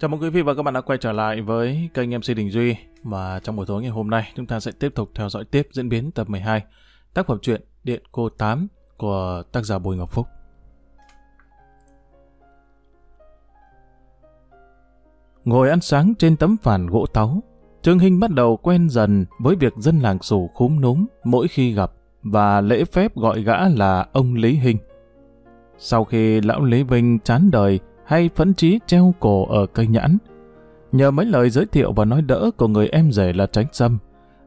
Chào mừng quý vị và các bạn đã quay trở lại với kênh MC Đình Duy và trong buổi tối ngày hôm nay chúng ta sẽ tiếp tục theo dõi tiếp diễn biến tập 12 tác phẩm truyện Điện Cô 8 của tác giả Bùi Ngọc Phúc. Ngồi ăn sáng trên tấm phản gỗ táo, Trương Hinh bắt đầu quen dần với việc dân làng sủ khúm núm mỗi khi gặp và lễ phép gọi gã là ông Lý Hinh. Sau khi lão Lý Vinh chán đời hay phấn chí treo cổ ở cây nhãn, nhờ mấy lời giới thiệu và nói đỡ của người em rể là Tránh Sâm,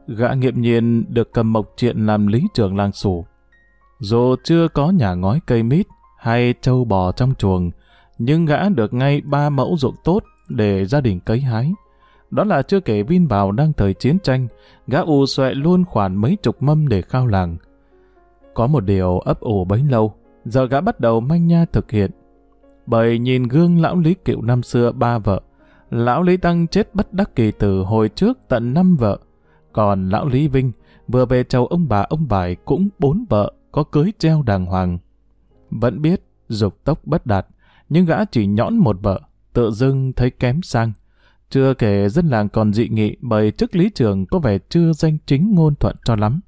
gã nghiệm nhiên được cầm mộc triện làm lý trưởng làng sủ. Dù chưa có nhà ngói cây mít hay trâu bò trong chuồng, nhưng gã được ngay ba mẫu ruộng tốt để gia đình cấy hái. Đó là chưa kể vin vào đang thời chiến tranh, gã u xoẹ luôn khoản mấy chục mâm để khao làng. Có một điều ấp ủ bấy lâu, giờ gã bắt đầu manh nha thực hiện. Bởi nhìn gương lão Lý Kiệu năm xưa ba vợ, lão Lý Tăng chết bất đắc kỳ từ hồi trước tận năm vợ, còn lão Lý Vinh vừa về chầu ông bà ông bài cũng bốn vợ có cưới treo đàng hoàng. Vẫn biết dục tốc bất đạt, nhưng gã chỉ nhõn một vợ, tự dưng thấy kém sang. Chưa kể dân làng còn dị nghị bởi chức lý trường có vẻ chưa danh chính ngôn thuận cho lắm.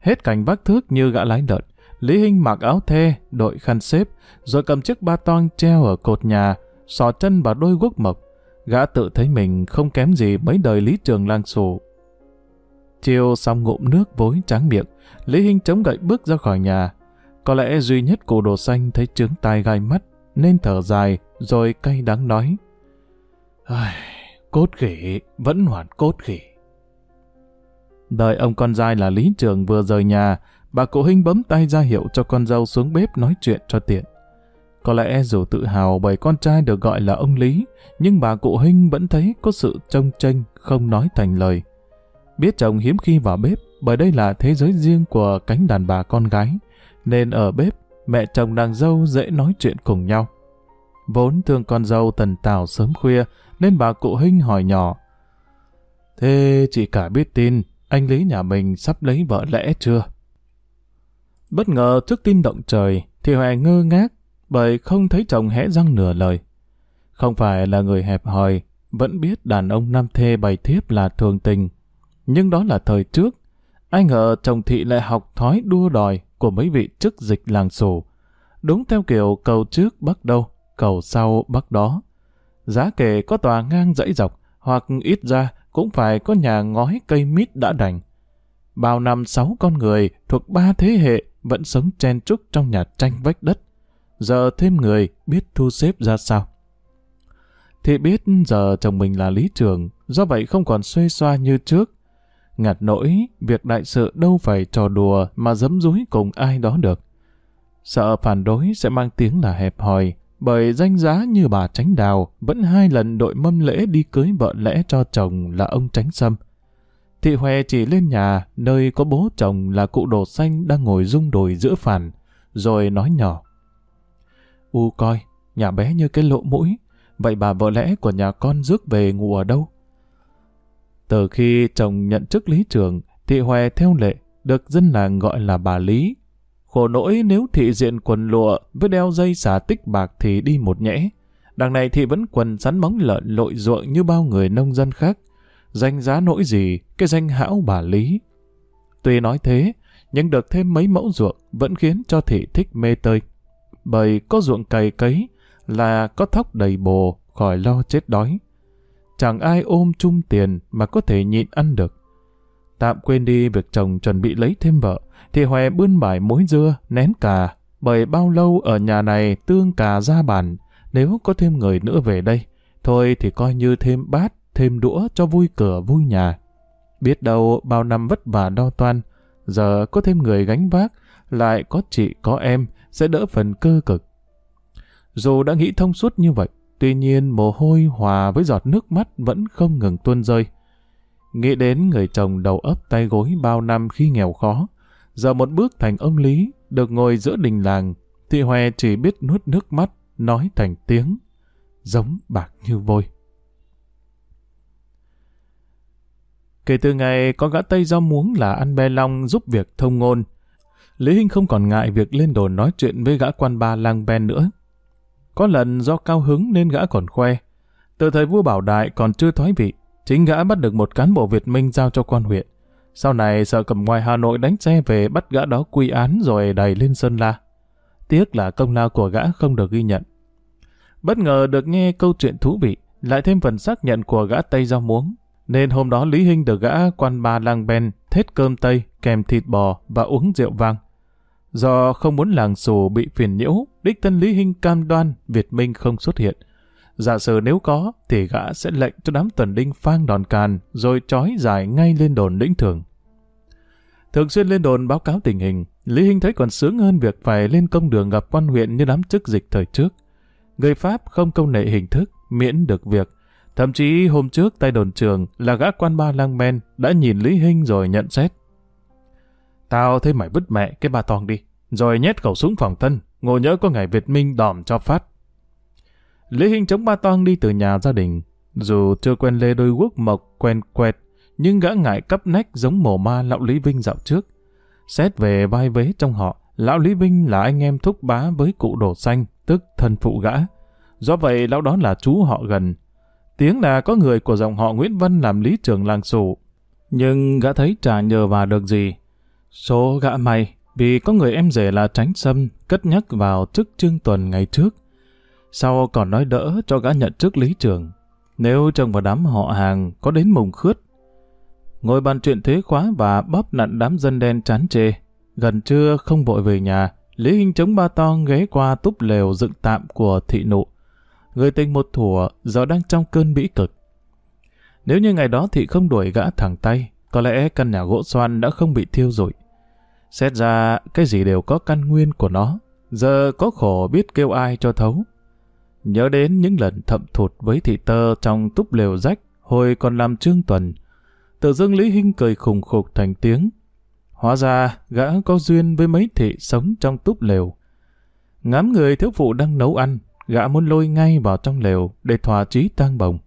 Hết cảnh vác thước như gã lái lợn, Lý Hinh mặc áo thê, đội khăn xếp, rồi cầm chiếc ba toang treo ở cột nhà, sò chân vào đôi guốc mộc. Gã tự thấy mình không kém gì mấy đời lý trường lang sù. Chiều xong ngụm nước vối trắng miệng, Lý Hinh chống gậy bước ra khỏi nhà. Có lẽ duy nhất cụ đồ xanh thấy trướng tai gai mắt, nên thở dài, rồi cay đắng nói. Ai, cốt khỉ, vẫn hoàn cốt khỉ. Đời ông con trai là Lý Trường vừa rời nhà, bà cụ Hinh bấm tay ra hiệu cho con dâu xuống bếp nói chuyện cho tiện. Có lẽ dù tự hào bởi con trai được gọi là ông Lý, nhưng bà cụ Hinh vẫn thấy có sự trông tranh không nói thành lời. Biết chồng hiếm khi vào bếp bởi đây là thế giới riêng của cánh đàn bà con gái, nên ở bếp mẹ chồng nàng dâu dễ nói chuyện cùng nhau. Vốn thương con dâu tần tào sớm khuya, nên bà cụ Hinh hỏi nhỏ. Thế chị cả biết tin, anh Lý nhà mình sắp lấy vợ lẽ chưa? Bất ngờ trước tin động trời, thì Huệ ngơ ngác, bởi không thấy chồng hẽ răng nửa lời. Không phải là người hẹp hòi, vẫn biết đàn ông nam thê bày thiếp là thường tình. Nhưng đó là thời trước. Ai ngờ chồng thị lại học thói đua đòi của mấy vị chức dịch làng sổ. Đúng theo kiểu cầu trước bắc đâu, cầu sau bắc đó. Giá kể có tòa ngang dãy dọc, hoặc ít ra cũng phải có nhà ngói cây mít đã đành. Bao năm sáu con người thuộc ba thế hệ vẫn sống chen trúc trong nhà tranh vách đất. Giờ thêm người biết thu xếp ra sao. Thì biết giờ chồng mình là lý trường, do vậy không còn xuê xoa như trước. Ngặt nỗi, việc đại sự đâu phải trò đùa mà dấm dúi cùng ai đó được. Sợ phản đối sẽ mang tiếng là hẹp hòi, bởi danh giá như bà Tránh Đào vẫn hai lần đội mâm lễ đi cưới vợ lẽ cho chồng là ông Tránh Sâm. Thị Huệ chỉ lên nhà, nơi có bố chồng là cụ đồ xanh đang ngồi rung đồi giữa phản, rồi nói nhỏ. U coi, nhà bé như cái lỗ mũi, vậy bà vợ lẽ của nhà con rước về ngủ ở đâu? Từ khi chồng nhận chức lý trưởng, thị Huệ theo lệ, được dân làng gọi là bà Lý. Khổ nỗi nếu thị diện quần lụa với đeo dây xả tích bạc thì đi một nhẽ. Đằng này thị vẫn quần sắn móng lợn lội ruộng như bao người nông dân khác. Danh giá nỗi gì, cái danh hão bà Lý. Tuy nói thế, nhưng được thêm mấy mẫu ruộng vẫn khiến cho thị thích mê tơi. Bởi có ruộng cày cấy là có thóc đầy bồ, khỏi lo chết đói. Chẳng ai ôm chung tiền mà có thể nhịn ăn được. Tạm quên đi việc chồng chuẩn bị lấy thêm vợ, thì Hòe bươn bải muối dưa, nén cà, bởi bao lâu ở nhà này tương cà ra bàn, nếu có thêm người nữa về đây, thôi thì coi như thêm bát, thêm đũa cho vui cửa vui nhà. Biết đâu bao năm vất vả đo toan, giờ có thêm người gánh vác, lại có chị có em, sẽ đỡ phần cơ cực. Dù đã nghĩ thông suốt như vậy, tuy nhiên mồ hôi hòa với giọt nước mắt vẫn không ngừng tuôn rơi. Nghĩ đến người chồng đầu ấp tay gối bao năm khi nghèo khó, giờ một bước thành ông Lý, được ngồi giữa đình làng, thì Hòe chỉ biết nuốt nước mắt, nói thành tiếng, giống bạc như vôi. Kể từ ngày có gã Tây do muống là ăn be long giúp việc thông ngôn, Lý Hinh không còn ngại việc lên đồn nói chuyện với gã quan ba lang ben nữa. Có lần do cao hứng nên gã còn khoe. Từ thời vua Bảo Đại còn chưa thoái vị, chính gã bắt được một cán bộ Việt Minh giao cho quan huyện. Sau này sợ cầm ngoài Hà Nội đánh xe về bắt gã đó quy án rồi đẩy lên Sơn La. Tiếc là công lao của gã không được ghi nhận. Bất ngờ được nghe câu chuyện thú vị, lại thêm phần xác nhận của gã Tây Giao Muống, nên hôm đó Lý Hinh được gã quan ba lang ben thết cơm Tây kèm thịt bò và uống rượu vang. Do không muốn làng xù bị phiền nhiễu, đích thân Lý Hinh cam đoan Việt Minh không xuất hiện. Giả sử nếu có, thì gã sẽ lệnh cho đám tuần đinh phang đòn càn, rồi trói dài ngay lên đồn lĩnh thường. Thường xuyên lên đồn báo cáo tình hình, Lý Hinh thấy còn sướng hơn việc phải lên công đường gặp quan huyện như đám chức dịch thời trước. Người Pháp không công nệ hình thức, miễn được việc. Thậm chí hôm trước tay đồn trường là gã quan ba lang men đã nhìn Lý Hinh rồi nhận xét. Tao thấy mày vứt mẹ cái ba tòng đi, rồi nhét khẩu súng phòng thân, ngồi nhớ có ngày Việt Minh đòm cho phát. Lý Hinh chống ba toang đi từ nhà gia đình. Dù chưa quen lê đôi quốc mộc quen quẹt, nhưng gã ngại cấp nách giống mồ ma lão Lý Vinh dạo trước. Xét về vai vế trong họ, lão Lý Vinh là anh em thúc bá với cụ đồ xanh, tức thân phụ gã. Do vậy lão đó là chú họ gần. Tiếng là có người của dòng họ Nguyễn Văn làm lý trưởng làng sủ. Nhưng gã thấy chả nhờ vào được gì. Số gã may, vì có người em rể là tránh sâm cất nhắc vào chức trương tuần ngày trước. Sau còn nói đỡ cho gã nhận chức lý trưởng. Nếu trong vào đám họ hàng có đến mùng khướt. Ngồi bàn chuyện thế khóa và bóp nặn đám dân đen chán chê. Gần trưa không vội về nhà, Lý Hình chống ba to ghé qua túp lều dựng tạm của thị nụ. Người tình một thủa giờ đang trong cơn bĩ cực. Nếu như ngày đó thị không đuổi gã thẳng tay, có lẽ căn nhà gỗ xoan đã không bị thiêu rụi. Xét ra cái gì đều có căn nguyên của nó, giờ có khổ biết kêu ai cho thấu. Nhớ đến những lần thậm thụt với thị tơ trong túp lều rách hồi còn làm trương tuần, tự dưng Lý Hinh cười khùng khục thành tiếng. Hóa ra gã có duyên với mấy thị sống trong túp lều. Ngắm người thiếu phụ đang nấu ăn, gã muốn lôi ngay vào trong lều để thỏa chí tang bồng.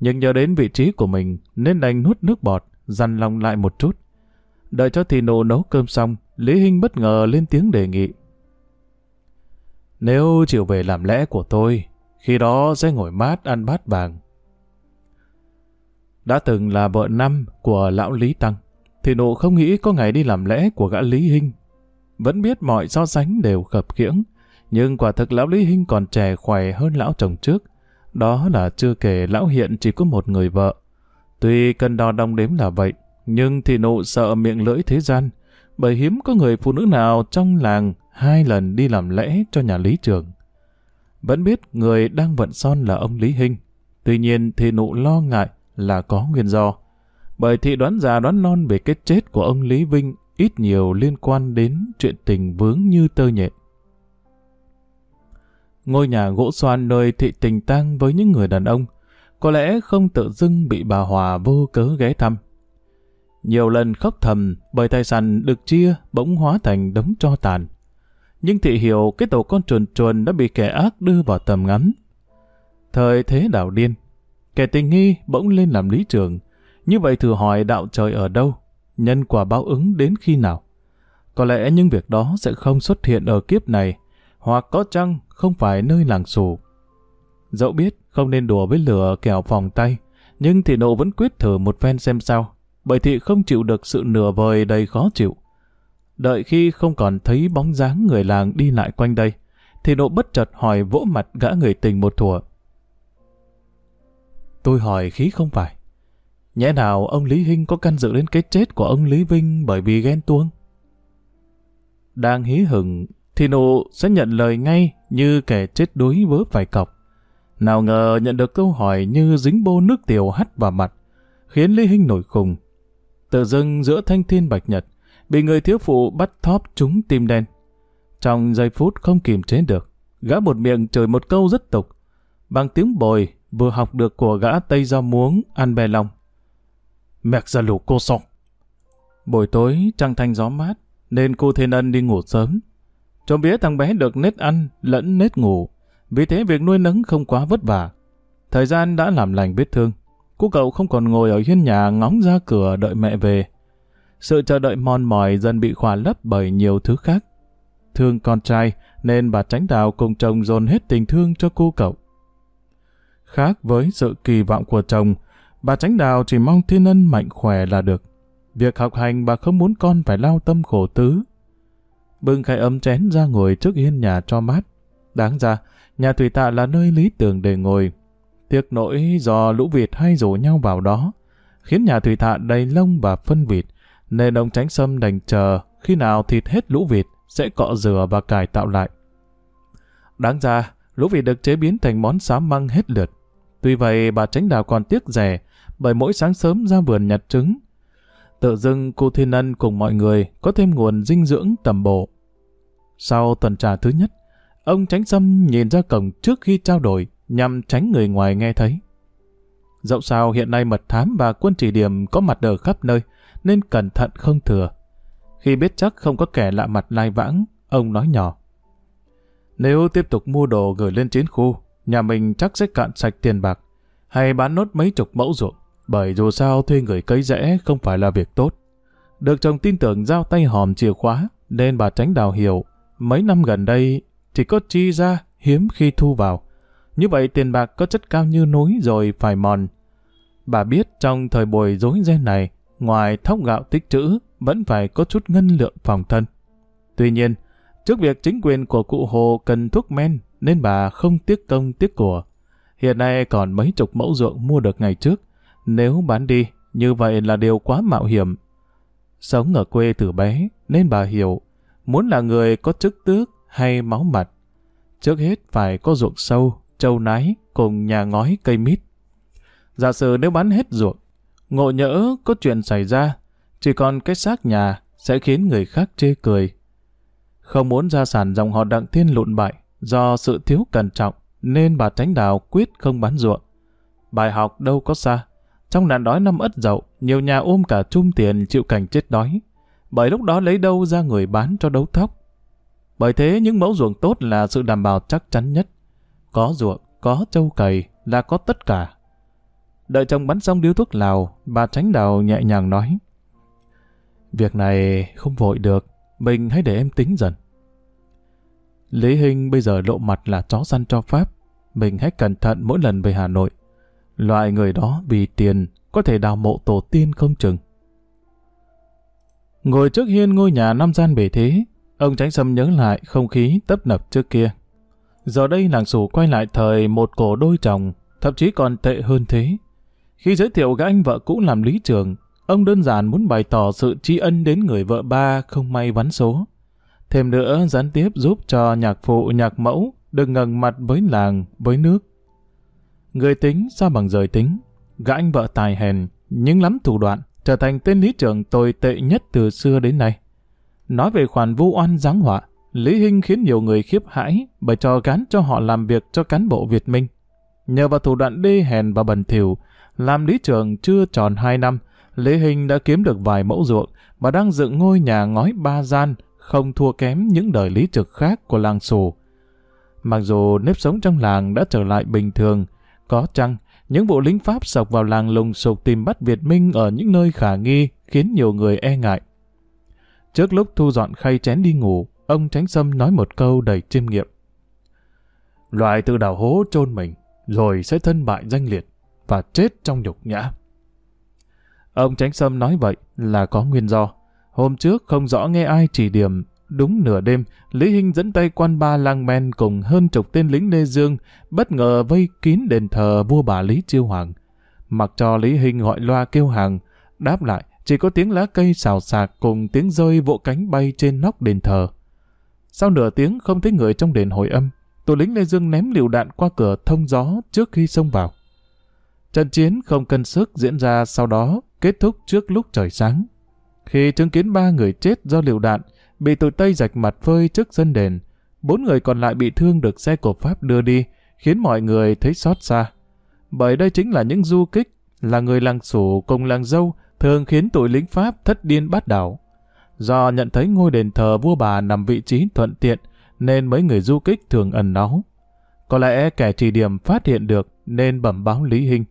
Nhưng nhớ đến vị trí của mình nên đành nuốt nước bọt, dằn lòng lại một chút. Đợi cho thị nộ nấu cơm xong, Lý Hinh bất ngờ lên tiếng đề nghị. Nếu chịu về làm lẽ của tôi, khi đó sẽ ngồi mát ăn bát vàng. Đã từng là vợ năm của lão Lý Tăng, thì nụ không nghĩ có ngày đi làm lẽ của gã Lý Hinh. Vẫn biết mọi so sánh đều khập khiễng, nhưng quả thực lão Lý Hinh còn trẻ khỏe hơn lão chồng trước. Đó là chưa kể lão hiện chỉ có một người vợ. Tuy cân đo đong đếm là vậy, nhưng thì nụ sợ miệng lưỡi thế gian, bởi hiếm có người phụ nữ nào trong làng hai lần đi làm lễ cho nhà Lý Trường. Vẫn biết người đang vận son là ông Lý Hinh, tuy nhiên thì nụ lo ngại là có nguyên do. Bởi thị đoán già đoán non về cái chết của ông Lý Vinh ít nhiều liên quan đến chuyện tình vướng như tơ nhện. Ngôi nhà gỗ xoan nơi thị tình tang với những người đàn ông, có lẽ không tự dưng bị bà Hòa vô cớ ghé thăm. Nhiều lần khóc thầm bởi tài sản được chia bỗng hóa thành đống cho tàn. Nhưng thị hiểu cái tổ con chuồn chuồn đã bị kẻ ác đưa vào tầm ngắm. Thời thế đảo điên, kẻ tình nghi bỗng lên làm lý trưởng. Như vậy thử hỏi đạo trời ở đâu? Nhân quả báo ứng đến khi nào? Có lẽ những việc đó sẽ không xuất hiện ở kiếp này, hoặc có chăng không phải nơi làng xù. Dẫu biết không nên đùa với lửa kẻo phòng tay, nhưng thị nộ vẫn quyết thử một phen xem sao, bởi thị không chịu được sự nửa vời đầy khó chịu. Đợi khi không còn thấy bóng dáng người làng đi lại quanh đây, thì nộ bất chợt hỏi vỗ mặt gã người tình một thủa. Tôi hỏi khí không phải. Nhẽ nào ông Lý Hinh có căn dự đến cái chết của ông Lý Vinh bởi vì ghen tuông? Đang hí hửng, thì nụ sẽ nhận lời ngay như kẻ chết đuối vớ phải cọc. Nào ngờ nhận được câu hỏi như dính bô nước tiểu hắt vào mặt, khiến Lý Hinh nổi khùng. Tự dưng giữa thanh thiên bạch nhật, bị người thiếu phụ bắt thóp trúng tim đen. Trong giây phút không kìm chế được, gã một miệng chửi một câu rất tục, bằng tiếng bồi vừa học được của gã Tây do Muống ăn bè lòng. Mẹc ra lũ cô sọ. Buổi tối trăng thanh gió mát, nên cô Thiên Ân đi ngủ sớm. Trông biết thằng bé được nết ăn lẫn nết ngủ, vì thế việc nuôi nấng không quá vất vả. Thời gian đã làm lành vết thương. Cô cậu không còn ngồi ở hiên nhà ngóng ra cửa đợi mẹ về. Sự chờ đợi mòn mỏi dần bị khỏa lấp bởi nhiều thứ khác. Thương con trai nên bà Tránh Đào cùng chồng dồn hết tình thương cho cô cậu. Khác với sự kỳ vọng của chồng, bà Tránh Đào chỉ mong Thiên Ân mạnh khỏe là được. Việc học hành bà không muốn con phải lao tâm khổ tứ. Bưng khay ấm chén ra ngồi trước hiên nhà cho mát. Đáng ra, nhà Thủy Tạ là nơi lý tưởng để ngồi. Tiếc nỗi do lũ vịt hay rủ nhau vào đó, khiến nhà Thủy Tạ đầy lông và phân vịt, nên ông Tránh Sâm đành chờ khi nào thịt hết lũ vịt sẽ cọ rửa và cải tạo lại. Đáng ra, lũ vịt được chế biến thành món xá măng hết lượt. Tuy vậy, bà Tránh Đào còn tiếc rẻ, bởi mỗi sáng sớm ra vườn nhặt trứng. Tự dưng cô Thiên Ân cùng mọi người có thêm nguồn dinh dưỡng tầm bổ. Sau tuần trà thứ nhất, ông Tránh Sâm nhìn ra cổng trước khi trao đổi nhằm tránh người ngoài nghe thấy. Dẫu sao hiện nay mật thám và quân chỉ điểm có mặt ở khắp nơi, nên cẩn thận không thừa. Khi biết chắc không có kẻ lạ mặt lai vãng, ông nói nhỏ. Nếu tiếp tục mua đồ gửi lên chiến khu, nhà mình chắc sẽ cạn sạch tiền bạc, hay bán nốt mấy chục mẫu ruộng, bởi dù sao thuê người cấy rẽ không phải là việc tốt. Được chồng tin tưởng giao tay hòm chìa khóa, nên bà tránh đào hiểu, mấy năm gần đây chỉ có chi ra hiếm khi thu vào. Như vậy tiền bạc có chất cao như núi rồi phải mòn. Bà biết trong thời buổi rối ren này, ngoài thóc gạo tích trữ, vẫn phải có chút ngân lượng phòng thân. Tuy nhiên, trước việc chính quyền của cụ Hồ cần thuốc men, nên bà không tiếc công tiếc của. Hiện nay còn mấy chục mẫu ruộng mua được ngày trước. Nếu bán đi, như vậy là điều quá mạo hiểm. Sống ở quê từ bé, nên bà hiểu, muốn là người có chức tước hay máu mặt. Trước hết phải có ruộng sâu, trâu nái cùng nhà ngói cây mít. Giả sử nếu bán hết ruộng, ngộ nhỡ có chuyện xảy ra, chỉ còn cái xác nhà sẽ khiến người khác chê cười. Không muốn gia sản dòng họ đặng thiên lụn bại do sự thiếu cẩn trọng nên bà tránh đào quyết không bán ruộng. Bài học đâu có xa. Trong nạn đói năm ất dậu, nhiều nhà ôm cả chung tiền chịu cảnh chết đói. Bởi lúc đó lấy đâu ra người bán cho đấu thóc. Bởi thế những mẫu ruộng tốt là sự đảm bảo chắc chắn nhất. Có ruộng, có trâu cày là có tất cả. Đợi chồng bắn xong điếu thuốc lào, bà tránh đào nhẹ nhàng nói. Việc này không vội được, mình hãy để em tính dần. Lý Hinh bây giờ lộ mặt là chó săn cho Pháp, mình hãy cẩn thận mỗi lần về Hà Nội. Loại người đó vì tiền có thể đào mộ tổ tiên không chừng. Ngồi trước hiên ngôi nhà năm gian bể thế, ông Tránh Sâm nhớ lại không khí tấp nập trước kia. Giờ đây làng sủ quay lại thời một cổ đôi chồng, thậm chí còn tệ hơn thế. Khi giới thiệu gã anh vợ cũ làm lý trường, ông đơn giản muốn bày tỏ sự tri ân đến người vợ ba không may vắn số. Thêm nữa, gián tiếp giúp cho nhạc phụ, nhạc mẫu được ngần mặt với làng, với nước. Người tính sao bằng rời tính, gã anh vợ tài hèn, nhưng lắm thủ đoạn, trở thành tên lý trưởng tồi tệ nhất từ xưa đến nay. Nói về khoản vu oan giáng họa, Lý Hinh khiến nhiều người khiếp hãi bởi cho gán cho họ làm việc cho cán bộ Việt Minh. Nhờ vào thủ đoạn đê hèn và bẩn thỉu, làm lý trưởng chưa tròn 2 năm, Lý Hinh đã kiếm được vài mẫu ruộng và đang dựng ngôi nhà ngói ba gian không thua kém những đời lý trực khác của làng Sù. Mặc dù nếp sống trong làng đã trở lại bình thường, có chăng những bộ lính Pháp sọc vào làng lùng sục tìm bắt Việt Minh ở những nơi khả nghi khiến nhiều người e ngại. Trước lúc thu dọn khay chén đi ngủ, ông Tránh Sâm nói một câu đầy chiêm nghiệm. Loại tự đào hố chôn mình, rồi sẽ thân bại danh liệt và chết trong nhục nhã. Ông Tránh Sâm nói vậy là có nguyên do. Hôm trước không rõ nghe ai chỉ điểm, đúng nửa đêm, Lý Hinh dẫn tay quan ba lang men cùng hơn chục tên lính Lê Dương bất ngờ vây kín đền thờ vua bà Lý Chiêu Hoàng. Mặc cho Lý Hinh gọi loa kêu hàng, đáp lại chỉ có tiếng lá cây xào xạc cùng tiếng rơi vỗ cánh bay trên nóc đền thờ. Sau nửa tiếng không thấy người trong đền hồi âm, tù lính Lê Dương ném liều đạn qua cửa thông gió trước khi xông vào. Trận chiến không cân sức diễn ra sau đó kết thúc trước lúc trời sáng. Khi chứng kiến ba người chết do liều đạn, bị tụi Tây rạch mặt phơi trước dân đền, bốn người còn lại bị thương được xe của Pháp đưa đi, khiến mọi người thấy xót xa. Bởi đây chính là những du kích, là người làng sủ cùng làng dâu, thường khiến tụi lính Pháp thất điên bát đảo. Do nhận thấy ngôi đền thờ vua bà nằm vị trí thuận tiện, nên mấy người du kích thường ẩn náu. Có lẽ kẻ chỉ điểm phát hiện được nên bẩm báo Lý Hinh.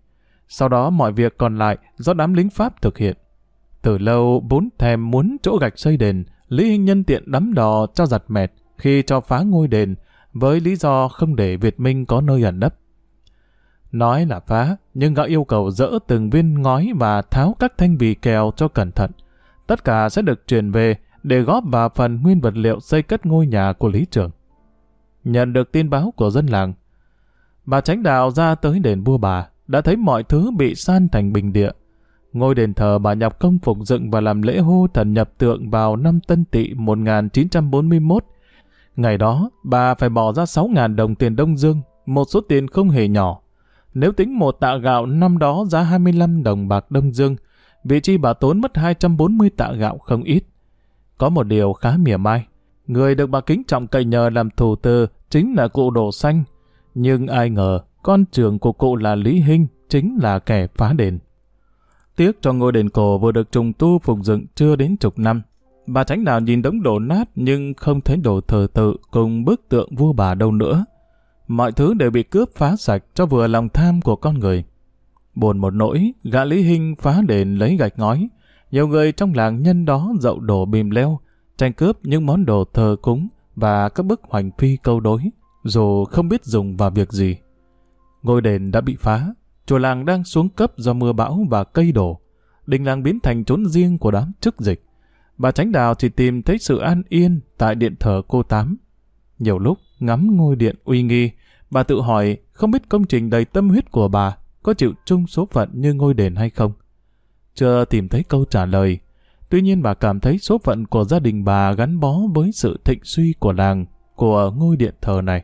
Sau đó mọi việc còn lại do đám lính Pháp thực hiện. Từ lâu bốn thèm muốn chỗ gạch xây đền, Lý Hinh nhân tiện đắm đò cho giặt mệt khi cho phá ngôi đền với lý do không để Việt Minh có nơi ẩn nấp. Nói là phá, nhưng gã yêu cầu dỡ từng viên ngói và tháo các thanh bì kèo cho cẩn thận. Tất cả sẽ được truyền về để góp vào phần nguyên vật liệu xây cất ngôi nhà của Lý Trường. Nhận được tin báo của dân làng, bà tránh đạo ra tới đền vua bà, đã thấy mọi thứ bị san thành bình địa. Ngôi đền thờ bà nhập công phục dựng và làm lễ hô thần nhập tượng vào năm Tân Tỵ 1941. Ngày đó, bà phải bỏ ra 6.000 đồng tiền Đông Dương, một số tiền không hề nhỏ. Nếu tính một tạ gạo năm đó giá 25 đồng bạc Đông Dương, vị trí bà tốn mất 240 tạ gạo không ít. Có một điều khá mỉa mai, người được bà kính trọng cậy nhờ làm thủ tư chính là cụ đồ xanh. Nhưng ai ngờ, con trưởng của cụ là Lý Hinh, chính là kẻ phá đền. Tiếc cho ngôi đền cổ vừa được trùng tu phục dựng chưa đến chục năm. Bà Tránh Đào nhìn đống đổ nát nhưng không thấy đồ thờ tự cùng bức tượng vua bà đâu nữa. Mọi thứ đều bị cướp phá sạch cho vừa lòng tham của con người. Buồn một nỗi, gã Lý Hinh phá đền lấy gạch ngói. Nhiều người trong làng nhân đó dậu đổ bìm leo, tranh cướp những món đồ thờ cúng và các bức hoành phi câu đối, dù không biết dùng vào việc gì. Ngôi đền đã bị phá, chùa làng đang xuống cấp do mưa bão và cây đổ. Đình làng biến thành trốn riêng của đám chức dịch. Bà Tránh Đào chỉ tìm thấy sự an yên tại điện thờ cô Tám. Nhiều lúc ngắm ngôi điện uy nghi, bà tự hỏi không biết công trình đầy tâm huyết của bà có chịu chung số phận như ngôi đền hay không. Chưa tìm thấy câu trả lời, tuy nhiên bà cảm thấy số phận của gia đình bà gắn bó với sự thịnh suy của làng, của ngôi điện thờ này.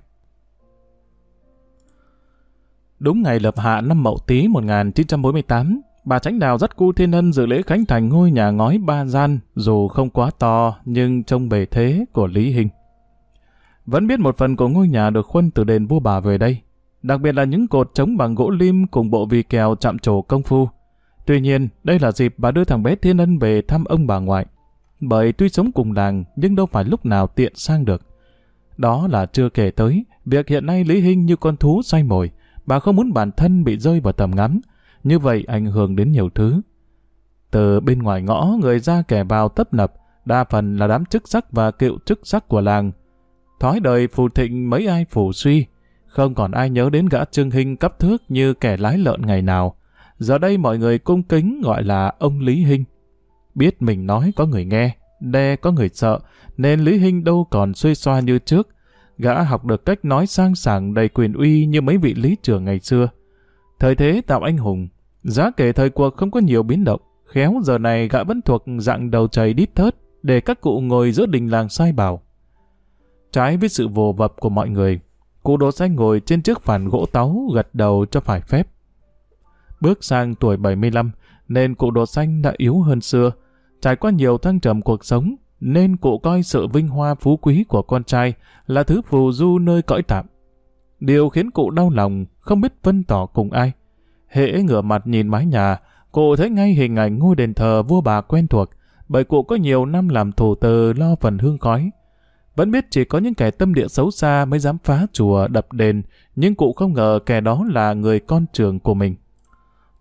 Đúng ngày lập hạ năm Mậu Tý 1948, bà Tránh Đào dắt cu Thiên Ân dự lễ khánh thành ngôi nhà ngói ba gian, dù không quá to nhưng trông bề thế của Lý Hình. Vẫn biết một phần của ngôi nhà được khuân từ đền vua bà về đây, đặc biệt là những cột trống bằng gỗ lim cùng bộ vì kèo chạm trổ công phu. Tuy nhiên, đây là dịp bà đưa thằng bé Thiên Ân về thăm ông bà ngoại. Bởi tuy sống cùng làng, nhưng đâu phải lúc nào tiện sang được. Đó là chưa kể tới, việc hiện nay Lý Hinh như con thú say mồi, bà không muốn bản thân bị rơi vào tầm ngắm, như vậy ảnh hưởng đến nhiều thứ. Từ bên ngoài ngõ, người ra kẻ vào tấp nập, đa phần là đám chức sắc và cựu chức sắc của làng. Thói đời phù thịnh mấy ai phù suy, không còn ai nhớ đến gã trương hình cấp thước như kẻ lái lợn ngày nào. Giờ đây mọi người cung kính gọi là ông Lý Hinh. Biết mình nói có người nghe, đe có người sợ, nên Lý Hinh đâu còn xuê xoa như trước, gã học được cách nói sang sảng đầy quyền uy như mấy vị lý trưởng ngày xưa. Thời thế tạo anh hùng, giá kể thời cuộc không có nhiều biến động, khéo giờ này gã vẫn thuộc dạng đầu chày đít thớt để các cụ ngồi giữa đình làng sai bảo. Trái với sự vồ vập của mọi người, cụ đồ xanh ngồi trên chiếc phản gỗ táu gật đầu cho phải phép. Bước sang tuổi 75, nên cụ đồ xanh đã yếu hơn xưa, trải qua nhiều thăng trầm cuộc sống, nên cụ coi sự vinh hoa phú quý của con trai là thứ phù du nơi cõi tạm. Điều khiến cụ đau lòng, không biết phân tỏ cùng ai. Hễ ngửa mặt nhìn mái nhà, cụ thấy ngay hình ảnh ngôi đền thờ vua bà quen thuộc, bởi cụ có nhiều năm làm thủ tờ lo phần hương khói. Vẫn biết chỉ có những kẻ tâm địa xấu xa mới dám phá chùa đập đền, nhưng cụ không ngờ kẻ đó là người con trưởng của mình.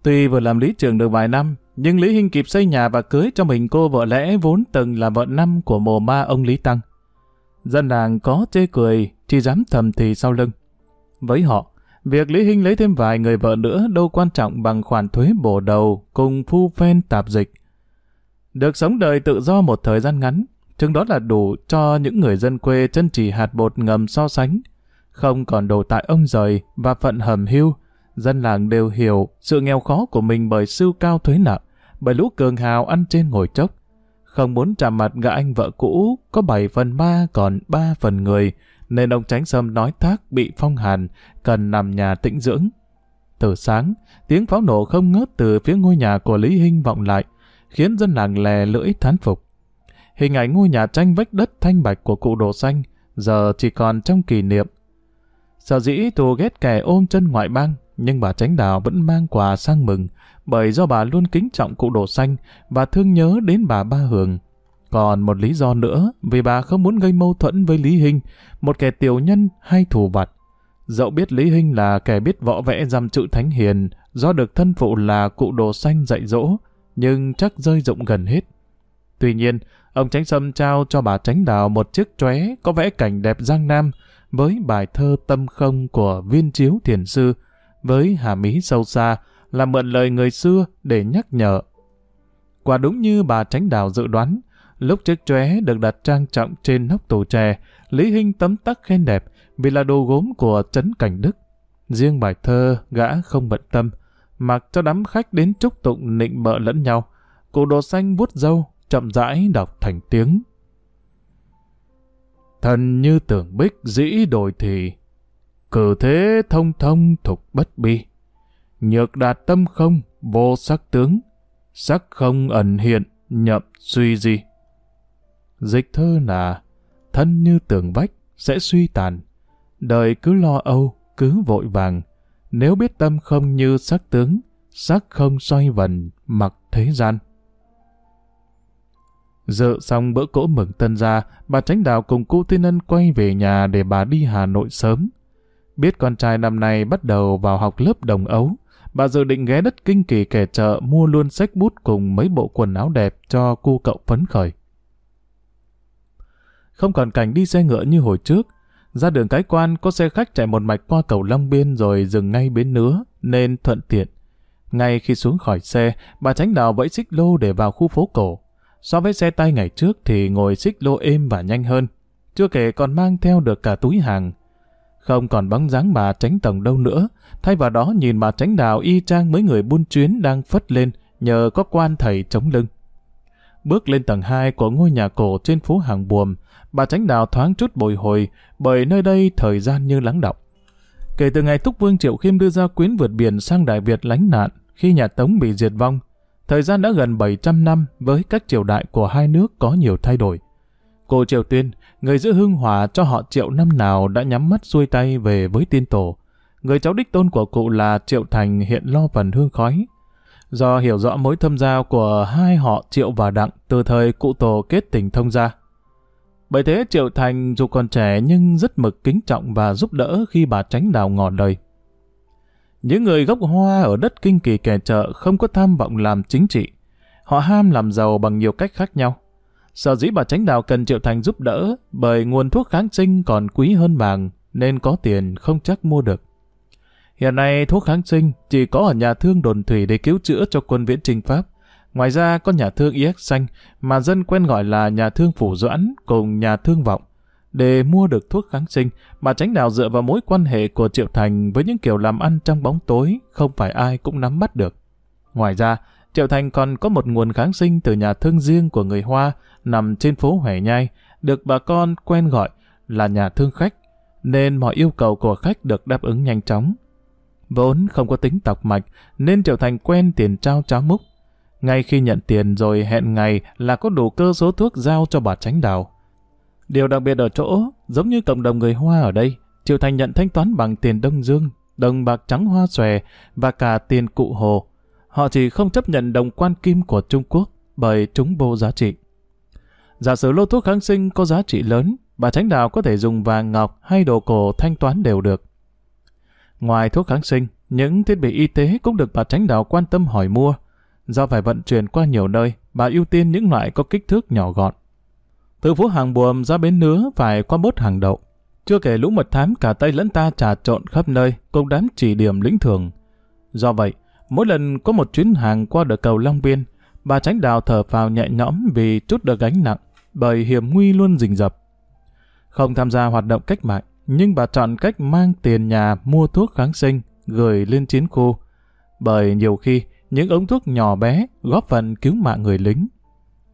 Tuy vừa làm lý trưởng được vài năm, nhưng Lý Hinh kịp xây nhà và cưới cho mình cô vợ lẽ vốn từng là vợ năm của mồ ma ông Lý Tăng. Dân làng có chê cười, chỉ dám thầm thì sau lưng. Với họ, việc Lý Hinh lấy thêm vài người vợ nữa đâu quan trọng bằng khoản thuế bổ đầu cùng phu phen tạp dịch. Được sống đời tự do một thời gian ngắn, chừng đó là đủ cho những người dân quê chân chỉ hạt bột ngầm so sánh. Không còn đồ tại ông rời và phận hầm hưu, dân làng đều hiểu sự nghèo khó của mình bởi siêu cao thuế nặng bởi lũ cường hào ăn trên ngồi chốc. Không muốn chạm mặt gã anh vợ cũ, có 7 phần ma còn 3 phần người, nên ông tránh sâm nói thác bị phong hàn, cần nằm nhà tĩnh dưỡng. Từ sáng, tiếng pháo nổ không ngớt từ phía ngôi nhà của Lý Hinh vọng lại, khiến dân làng lè lưỡi thán phục. Hình ảnh ngôi nhà tranh vách đất thanh bạch của cụ đồ xanh, giờ chỉ còn trong kỷ niệm. Sợ dĩ tù ghét kẻ ôm chân ngoại bang, nhưng bà tránh đào vẫn mang quà sang mừng, bởi do bà luôn kính trọng cụ đồ xanh và thương nhớ đến bà Ba Hường. Còn một lý do nữa, vì bà không muốn gây mâu thuẫn với Lý Hinh, một kẻ tiểu nhân hay thù vặt. Dẫu biết Lý Hinh là kẻ biết võ vẽ dăm chữ thánh hiền, do được thân phụ là cụ đồ xanh dạy dỗ, nhưng chắc rơi rộng gần hết. Tuy nhiên, ông Tránh Sâm trao cho bà Tránh Đào một chiếc chóe có vẽ cảnh đẹp Giang Nam với bài thơ tâm không của viên chiếu thiền sư, với hàm ý sâu xa là mượn lời người xưa để nhắc nhở. Quả đúng như bà Tránh Đào dự đoán, lúc chiếc chóe được đặt trang trọng trên nóc tủ tre, Lý Hinh tấm tắc khen đẹp vì là đồ gốm của Trấn Cảnh Đức. Riêng bài thơ gã không bận tâm, mặc cho đám khách đến chúc tụng nịnh bợ lẫn nhau. Cụ đồ xanh vuốt dâu, chậm rãi đọc thành tiếng. Thần như tưởng bích dĩ đổi thì, cử thế thông thông thục bất bi. Nhược đạt tâm không, vô sắc tướng, sắc không ẩn hiện, nhậm suy gì. Dịch thơ là, thân như tường vách, sẽ suy tàn. Đời cứ lo âu, cứ vội vàng. Nếu biết tâm không như sắc tướng, sắc không xoay vần, mặc thế gian. Dự xong bữa cỗ mừng tân gia, bà Tránh Đào cùng cô Tiên Ân quay về nhà để bà đi Hà Nội sớm. Biết con trai năm nay bắt đầu vào học lớp đồng ấu, bà dự định ghé đất kinh kỳ kẻ chợ mua luôn sách bút cùng mấy bộ quần áo đẹp cho cô cậu phấn khởi. Không còn cảnh đi xe ngựa như hồi trước, ra đường cái quan có xe khách chạy một mạch qua cầu Long Biên rồi dừng ngay bến nứa, nên thuận tiện. Ngay khi xuống khỏi xe, bà Tránh Đào vẫy xích lô để vào khu phố cổ. So với xe tay ngày trước thì ngồi xích lô êm và nhanh hơn. Chưa kể còn mang theo được cả túi hàng. Không còn bóng dáng bà tránh tổng đâu nữa. Thay vào đó nhìn bà tránh đào y chang mấy người buôn chuyến đang phất lên nhờ có quan thầy chống lưng. Bước lên tầng 2 của ngôi nhà cổ trên phố Hàng Buồm, bà tránh đào thoáng chút bồi hồi bởi nơi đây thời gian như lắng động. Kể từ ngày Túc Vương Triệu Khiêm đưa ra quyến vượt biển sang Đại Việt lánh nạn khi nhà Tống bị diệt vong, Thời gian đã gần 700 năm với các triều đại của hai nước có nhiều thay đổi. Cô Triều Tuyên, người giữ hương hòa cho họ triệu năm nào đã nhắm mắt xuôi tay về với tiên tổ. Người cháu đích tôn của cụ là Triệu Thành hiện lo phần hương khói. Do hiểu rõ mối thâm giao của hai họ Triệu và Đặng từ thời cụ tổ kết tình thông gia. Bởi thế Triệu Thành dù còn trẻ nhưng rất mực kính trọng và giúp đỡ khi bà tránh đào ngọn đời. Những người gốc hoa ở đất kinh kỳ kẻ chợ không có tham vọng làm chính trị. Họ ham làm giàu bằng nhiều cách khác nhau. Sở dĩ bà Tránh Đào cần Triệu Thành giúp đỡ bởi nguồn thuốc kháng sinh còn quý hơn vàng nên có tiền không chắc mua được. Hiện nay thuốc kháng sinh chỉ có ở nhà thương đồn thủy để cứu chữa cho quân viễn trinh Pháp. Ngoài ra có nhà thương IX xanh mà dân quen gọi là nhà thương phủ doãn cùng nhà thương vọng. Để mua được thuốc kháng sinh, bà Tránh Đào dựa vào mối quan hệ của Triệu Thành với những kiểu làm ăn trong bóng tối, không phải ai cũng nắm bắt được. Ngoài ra, Triệu Thành còn có một nguồn kháng sinh từ nhà thương riêng của người Hoa nằm trên phố Huệ Nhai, được bà con quen gọi là nhà thương khách, nên mọi yêu cầu của khách được đáp ứng nhanh chóng. Vốn không có tính tọc mạch, nên Triệu Thành quen tiền trao cháo múc. Ngay khi nhận tiền rồi hẹn ngày là có đủ cơ số thuốc giao cho bà Tránh Đào. Điều đặc biệt ở chỗ, giống như cộng đồng người Hoa ở đây, Triệu Thành nhận thanh toán bằng tiền Đông Dương, đồng bạc trắng hoa xòe và cả tiền cụ hồ. Họ chỉ không chấp nhận đồng quan kim của Trung Quốc bởi chúng vô giá trị. Giả sử lô thuốc kháng sinh có giá trị lớn, bà Tránh Đào có thể dùng vàng ngọc hay đồ cổ thanh toán đều được. Ngoài thuốc kháng sinh, những thiết bị y tế cũng được bà Tránh Đào quan tâm hỏi mua. Do phải vận chuyển qua nhiều nơi, bà ưu tiên những loại có kích thước nhỏ gọn. Từ phố hàng buồm ra bến nứa phải qua bốt hàng đậu. Chưa kể lũ mật thám cả Tây lẫn ta trà trộn khắp nơi, cùng đám chỉ điểm lĩnh thường. Do vậy, mỗi lần có một chuyến hàng qua được cầu Long Biên, bà tránh đào thở phào nhẹ nhõm vì chút được gánh nặng, bởi hiểm nguy luôn rình rập. Không tham gia hoạt động cách mạng, nhưng bà chọn cách mang tiền nhà mua thuốc kháng sinh, gửi lên chiến khu. Bởi nhiều khi, những ống thuốc nhỏ bé góp phần cứu mạng người lính